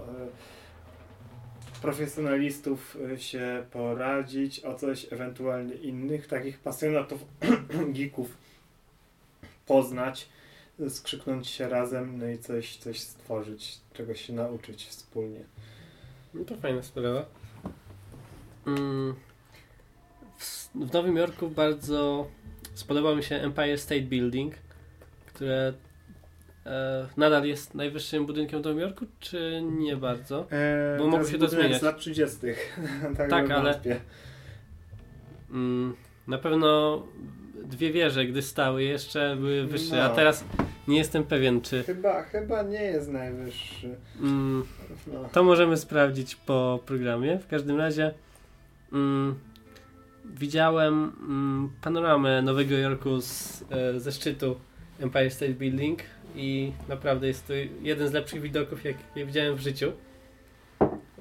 y, profesjonalistów y, się poradzić, o coś ewentualnie innych, takich pasjonatów geeków poznać, skrzyknąć się razem, no i coś, coś stworzyć, czegoś się nauczyć wspólnie. No to fajna sprawa. Mm, w, w Nowym Jorku bardzo spodobał mi się Empire State Building, które e, nadal jest najwyższym budynkiem w Nowym Jorku, czy nie bardzo? Eee, Bo mogło się to zmieniać. z lat 30. tak, Tak, ale-. Mm, na pewno dwie wieże, gdy stały jeszcze były wyższe, a No. teraz nie jestem pewien, czy Chyba, chyba nie jest najwyższy. mm, No. to możemy sprawdzić po programie. W każdym razie mm, widziałem mm, panoramę Nowego Jorku z, e, ze szczytu Empire State Building i naprawdę jest to jeden z lepszych widoków, jak je widziałem w życiu.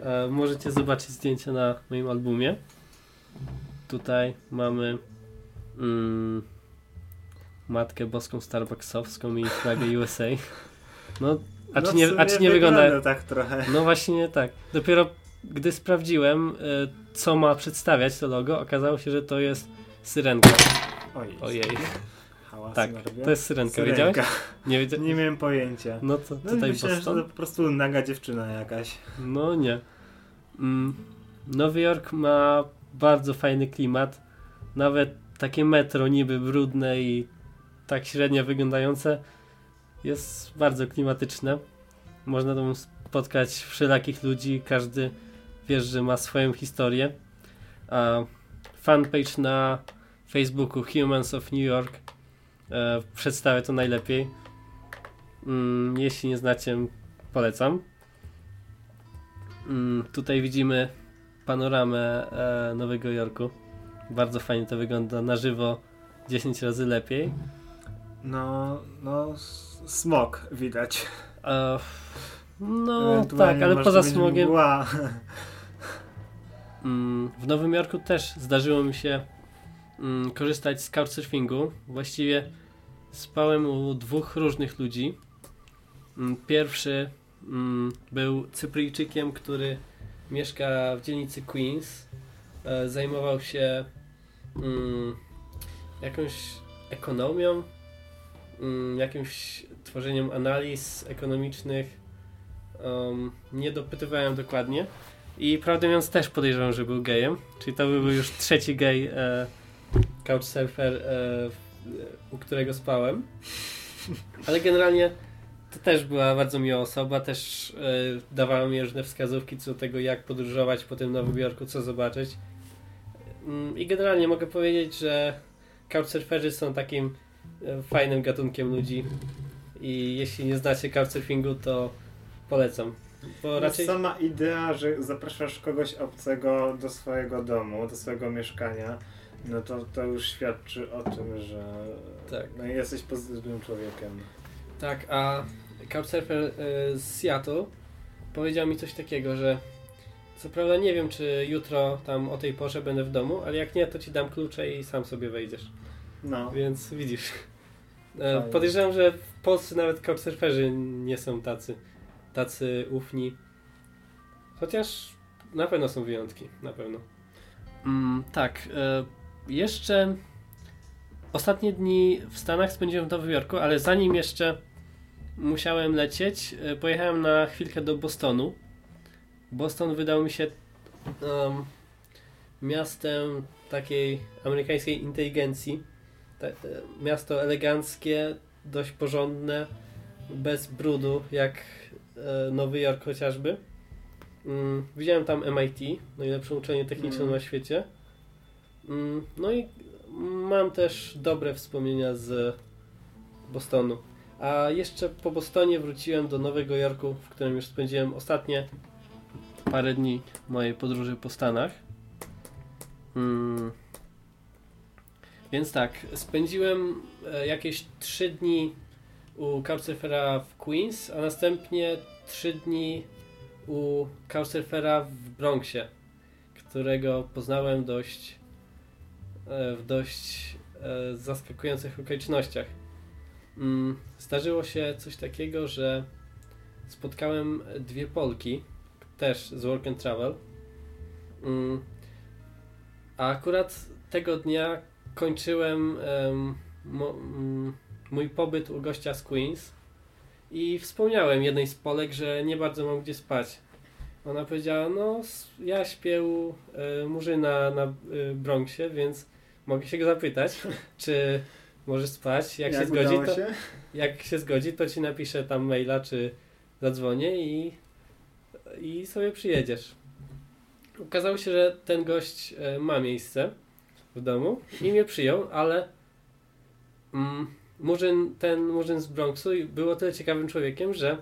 E, możecie zobaczyć zdjęcia na moim albumie. Tutaj mamy mm, Matkę Boską Starbucksowską i flagę USA. No, a No czy nie, a czy nie wygląda... wygląda tak trochę. No właśnie tak. Dopiero gdy sprawdziłem, y, co ma przedstawiać to logo, okazało się, że to jest syrenka. Ojej. Ojej. Tak, to jest syrenka. Syrenka. Wiedziałeś? Nie, wiedzia... Nie miałem pojęcia. No to No tutaj myślałem, że Boston. to po prostu naga dziewczyna jakaś. No nie. Mm, Nowy Jork ma bardzo fajny klimat. Nawet takie metro niby brudne i tak średnio wyglądające jest bardzo klimatyczne. Można tam spotkać wszelakich ludzi, każdy wiesz, że ma swoją historię. A fanpage na Facebooku Humans of New York e, przedstawia to najlepiej. Mm, jeśli nie znacie, polecam. Mm, tutaj widzimy panoramę e, Nowego Jorku. Bardzo fajnie to wygląda na żywo 10 razy lepiej. No, no, smog widać. E, no tak, ale poza smogiem. Mm, w Nowym Jorku też zdarzyło mi się mm, korzystać z couchsurfingu. Właściwie spałem u dwóch różnych ludzi. Mm, Pierwszy mm, był Cypryjczykiem, który mieszka w dzielnicy Queens. E, zajmował się mm, jakąś ekonomią, mm, jakimś tworzeniem analiz ekonomicznych. Um, nie dopytywałem dokładnie. I prawdę mówiąc też podejrzewam, że był gejem. Czyli to był już trzeci gej e, couchsurfer, e, u którego spałem. Ale generalnie to też była bardzo miła osoba, też e, dawała mi różne wskazówki co do tego, jak podróżować po tym Nowym Jorku, co zobaczyć. Mm, I generalnie mogę powiedzieć, że couchsurferzy są takim e, fajnym gatunkiem ludzi. I jeśli nie znacie couchsurfingu, to polecam. Bo raczej... Sama idea, że zapraszasz kogoś obcego do swojego domu, do swojego mieszkania, no to, to już świadczy o tym, że Tak. no, jesteś pozytywnym człowiekiem. Tak, a Couchsurfer y, z Seattle powiedział mi coś takiego, że co prawda nie wiem, czy jutro tam o tej porze będę w domu, ale jak nie, to ci dam klucze i sam sobie wejdziesz. No. Więc widzisz. E, Fajnie. podejrzewam, że w Polsce nawet couchsurferzy nie są tacy, tacy ufni. Chociaż na pewno są wyjątki, na pewno. Mm, tak, e, jeszcze ostatnie dni w Stanach spędziłem w Nowym Jorku, ale zanim jeszcze musiałem lecieć, e, pojechałem na chwilkę do Bostonu. Boston wydał mi się em, miastem takiej amerykańskiej inteligencji. Ta, e, miasto eleganckie, dość porządne, bez brudu, jak e, Nowy Jork chociażby. Mm, widziałem tam MIT, najlepsze uczelnię techniczne Mm. na świecie. Mm, no i mam też dobre wspomnienia z Bostonu. A jeszcze po Bostonie wróciłem do Nowego Jorku, w którym już spędziłem ostatnie parę dni mojej podróży po Stanach. Mm. Więc tak, spędziłem e, jakieś 3 dni u Couchsurfera w Queens, a następnie 3 dni u Couchsurfera w Bronxie, którego poznałem dość w dość e, zaskakujących okolicznościach. Mm, Zdarzyło się coś takiego, że spotkałem dwie Polki, też z Work and Travel. Mm. A akurat tego dnia kończyłem mm, mój pobyt u gościa z Queens i wspomniałem jednej z Polek, że nie bardzo mam gdzie spać. Ona powiedziała, no ja śpię u e, Murzyna na e, Bronxie, więc mogę się go zapytać, czy możesz spać. Jak, Jak się zgodzi, to, się? jak się zgodzi, to ci napiszę tam maila, czy zadzwonię i, i sobie przyjedziesz. Okazało się, że ten gość e, ma miejsce w domu i mnie przyjął, ale mm, Murzyn, ten Murzyn z Bronxu był o tyle ciekawym człowiekiem, że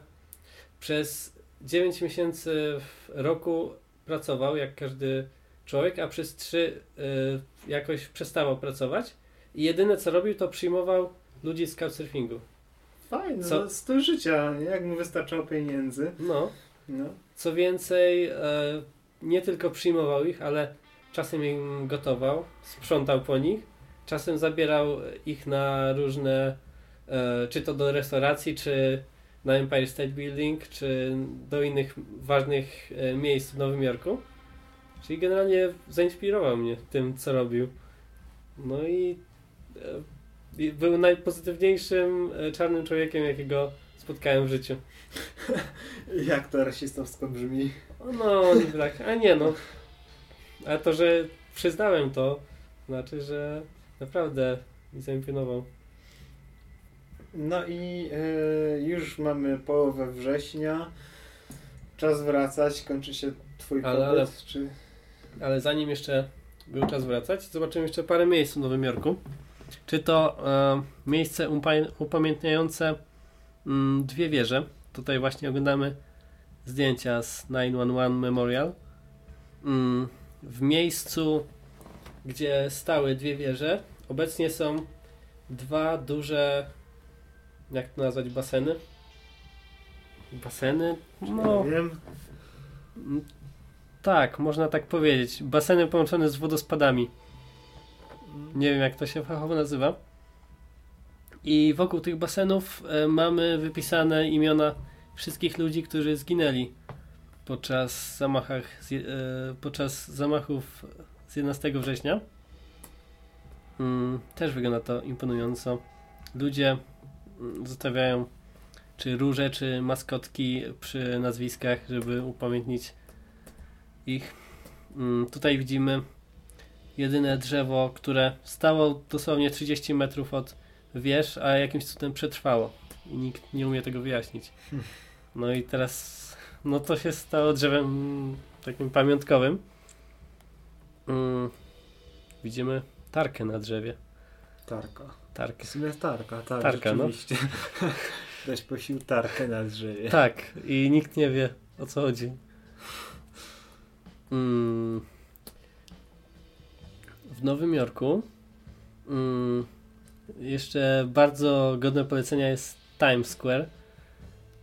przez 9 miesięcy w roku pracował jak każdy człowiek, a przez 3 y, jakoś przestawał pracować i jedyne co robił to przyjmował ludzi z couchsurfingu. Fajne, Co- no, styl życia, nie? jak mu wystarczało pieniędzy. No. No. Co więcej, e, nie tylko przyjmował ich, ale czasem im gotował, sprzątał po nich, czasem zabierał ich na różne, e, czy to do restauracji, czy na Empire State Building, czy do innych ważnych e, miejsc w Nowym Jorku. Czyli generalnie zainspirował mnie tym, co robił. No i e, był najpozytywniejszym e, czarnym człowiekiem, jakiego spotkałem w życiu. Jak to rasistowsko brzmi. No, niby tak, a nie no. Ale to, że przyznałem to, znaczy, że naprawdę mi zaimponował. No i e, już mamy połowę września. Czas wracać, kończy się twój Ale- pobyt, ale- czy... Ale zanim jeszcze był czas wracać, zobaczymy jeszcze parę miejsc w Nowym Jorku. Czy to e, miejsce upa- upamiętniające mm, dwie wieże. Tutaj właśnie oglądamy zdjęcia z 911 Memorial. Mm, w miejscu, gdzie stały dwie wieże, obecnie są dwa duże, jak to nazwać, baseny. Baseny? No, Nie wiem. Tak, można tak powiedzieć. Baseny połączone z wodospadami. Nie wiem, jak to się fachowo nazywa. I wokół tych basenów e, mamy wypisane imiona wszystkich ludzi, którzy zginęli podczas zamachach, e, podczas zamachów z 11 września. Mm, też wygląda to imponująco. Ludzie mm, zostawiają czy róże, czy maskotki przy nazwiskach, żeby upamiętnić ich. Mm, Tutaj widzimy jedyne drzewo, które stało dosłownie 30 metrów od wież, a jakimś cudem przetrwało. I nikt nie umie tego wyjaśnić. No i teraz, no to się stało drzewem mm, takim pamiątkowym. Mm, widzimy tarkę na drzewie. Tarka. Tarkę. W sumie tarka, tak, Tarka, no. rzeczywiście. Ktoś posił tarkę na drzewie. Tak, i nikt nie wie o co chodzi. Mm. W Nowym Jorku mm, jeszcze bardzo godne polecenia jest Times Square,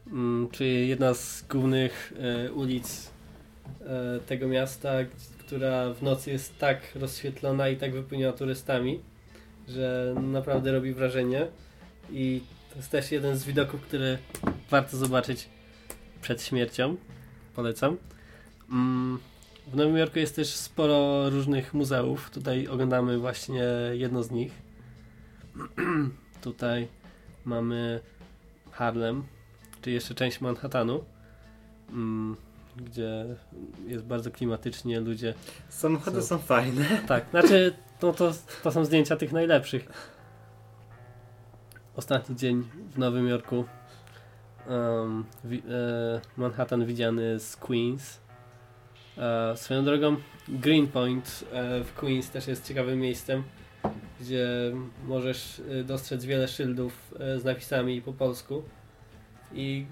mm, czyli jedna z głównych e, ulic e, tego miasta, która w nocy jest tak rozświetlona i tak wypełniona turystami, że naprawdę robi wrażenie. I to jest też jeden z widoków, który warto zobaczyć przed śmiercią. Polecam. W Nowym Jorku jest też sporo różnych muzeów. Tutaj oglądamy właśnie jedno z nich. Tutaj mamy Harlem, czyli jeszcze część Manhattanu, mm, gdzie jest bardzo klimatycznie, ludzie... Samochody są fajne. Tak, znaczy no to, to są zdjęcia tych najlepszych. Ostatni dzień w Nowym Jorku. Um, wi- e, Manhattan widziany z Queens. E, swoją drogą, Greenpoint e, w Queens też jest ciekawym miejscem, gdzie możesz e, dostrzec wiele szyldów z napisami po polsku i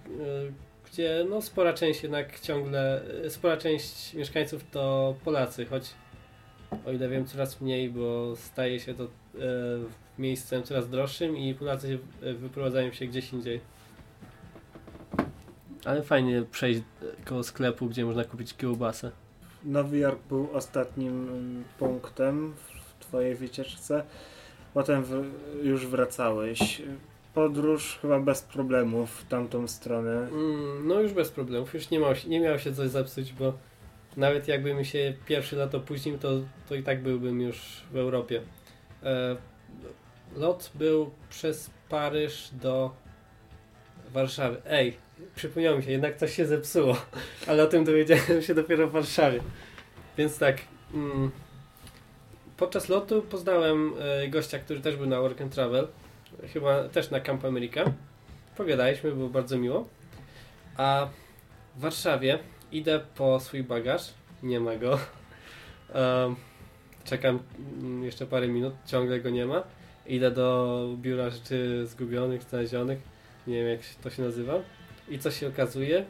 gdzie no, spora część jednak ciągle, spora część mieszkańców to Polacy, choć o ile wiem coraz mniej, bo staje się to miejscem coraz droższym i Polacy wyprowadzają się gdzieś indziej. Ale fajnie przejść koło sklepu, gdzie można kupić kiełbasę. Nowy Jork był ostatnim mm, punktem w twojej wycieczce. Potem w, już wracałeś. Podróż chyba bez problemów w tamtą stronę. Mm, no już bez problemów, już nie, się, nie miało się coś zepsuć, bo nawet jakby mi się pierwszy lot opóźnił, to, to i tak byłbym już w Europie. E, lot był przez Paryż do Warszawy. Ej, przypomniało mi się, jednak coś się zepsuło, ale o tym dowiedziałem się dopiero w Warszawie. Więc tak, mm, podczas lotu poznałem e, gościa, który też był na Work and Travel, chyba też na Camp America. Pogadaliśmy, było bardzo miło. A w Warszawie idę po swój bagaż, nie ma go. Um, czekam mm, jeszcze parę minut, ciągle go nie ma. Idę do biura rzeczy zgubionych, znalezionych, nie wiem jak to się nazywa. I co się okazuje?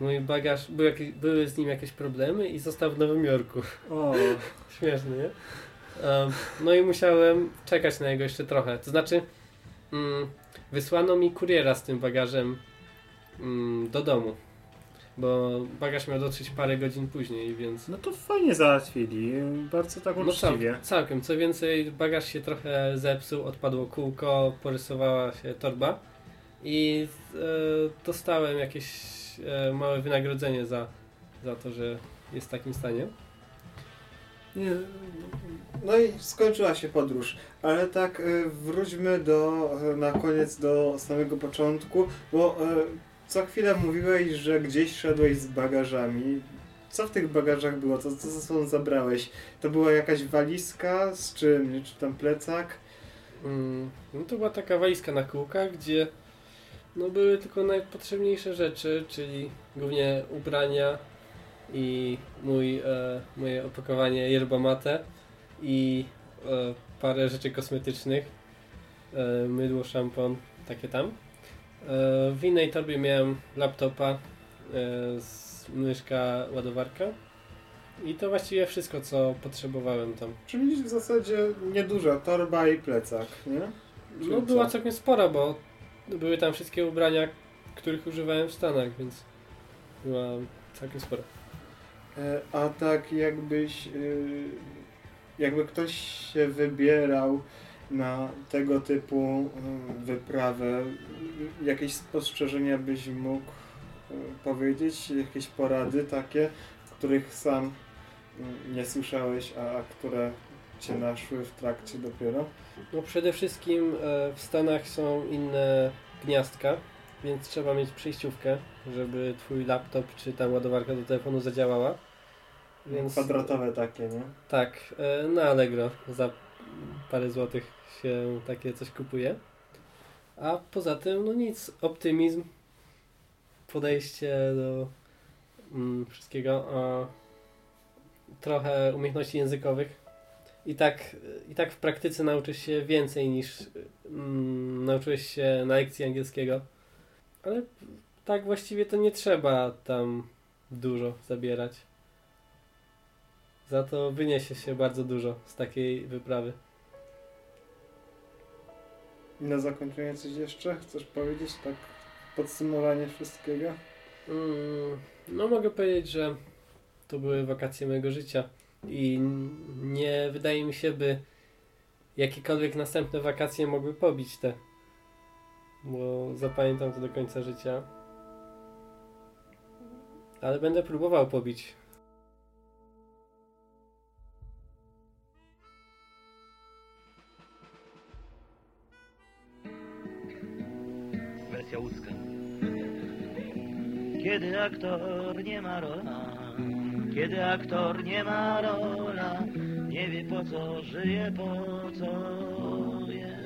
Mój bagaż, był jakieś, były z nim jakieś problemy i został w Nowym Jorku. O. Śmieszne, nie? Um, no i musiałem czekać na niego jeszcze trochę. To znaczy, mm, wysłano mi kuriera z tym bagażem mm, do domu. Bo bagaż miał dotrzeć parę godzin później, więc. No to fajnie załatwili, bardzo tak No uczciwie. cał, całkiem. Co więcej, bagaż się trochę zepsuł, odpadło kółko, porysowała się torba i e, dostałem jakieś e, małe wynagrodzenie za, za to, że jest w takim stanie. Nie, No i skończyła się podróż, ale tak e, wróćmy do, e, na koniec do samego początku, bo e, co chwilę mówiłeś, że gdzieś szedłeś z bagażami. Co w tych bagażach było? Co, co ze sobą zabrałeś? To była jakaś walizka z czym? Czy tam plecak? Mm, no to była taka walizka na kółkach, gdzie no były tylko najpotrzebniejsze rzeczy, czyli głównie ubrania i mój, e, moje opakowanie yerba mate i e, parę rzeczy kosmetycznych, e, mydło, szampon, takie tam. E, w innej torbie miałem laptopa, e, z myszka, ładowarka i to właściwie wszystko, co potrzebowałem tam. Czyli w zasadzie nieduża torba i plecak, nie? No co? była całkiem spora, bo były tam wszystkie ubrania, których używałem w Stanach, więc była całkiem spora. E, A tak jakbyś, y, jakby ktoś się wybierał na tego typu y, wyprawę, jakieś spostrzeżenia byś mógł y, powiedzieć, jakieś porady takie, których sam y, nie słyszałeś, a które cię naszły w trakcie dopiero? No przede wszystkim e, w Stanach są inne gniazdka, więc trzeba mieć przejściówkę, żeby twój laptop czy tam ładowarka do telefonu zadziałała. Więc Kwadratowe takie, nie? Tak, e, na Allegro za parę złotych się takie coś kupuje. A poza tym, no nic, optymizm, podejście do mm, wszystkiego, a trochę umiejętności językowych. I tak, I tak w praktyce nauczysz się więcej niż mm, nauczyłeś się na lekcji angielskiego. Ale tak właściwie to nie trzeba tam dużo zabierać. Za to wyniesie się bardzo dużo z takiej wyprawy. I na zakończenie coś jeszcze chcesz powiedzieć? Tak podsumowanie wszystkiego? Mm, no mogę powiedzieć, że to były wakacje mojego życia i nie wydaje mi się, by jakiekolwiek następne wakacje mogły pobić te. Bo zapamiętam to do końca życia. Ale będę próbował pobić. Wersja łódzka. Kiedy aktor nie ma rola, kiedy aktor nie ma rola, nie wie po co żyje, po co je.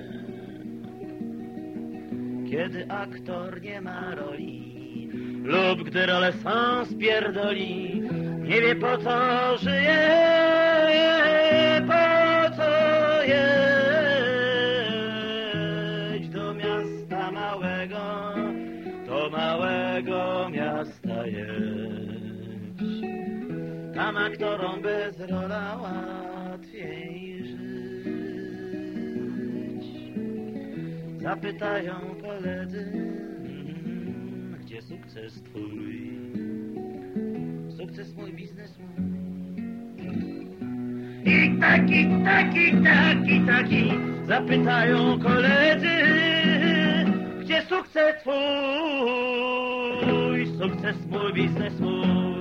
Kiedy aktor nie ma roli, lub gdy rolę są spierdoli, nie wie po co żyje, Tam aktorom bez rola łatwiej żyć. Zapytają koledzy, mm, gdzie sukces twój? Sukces mój, biznes mój. I taki, taki, taki, taki zapytają koledzy, gdzie sukces twój? Sukces mój, biznes mój.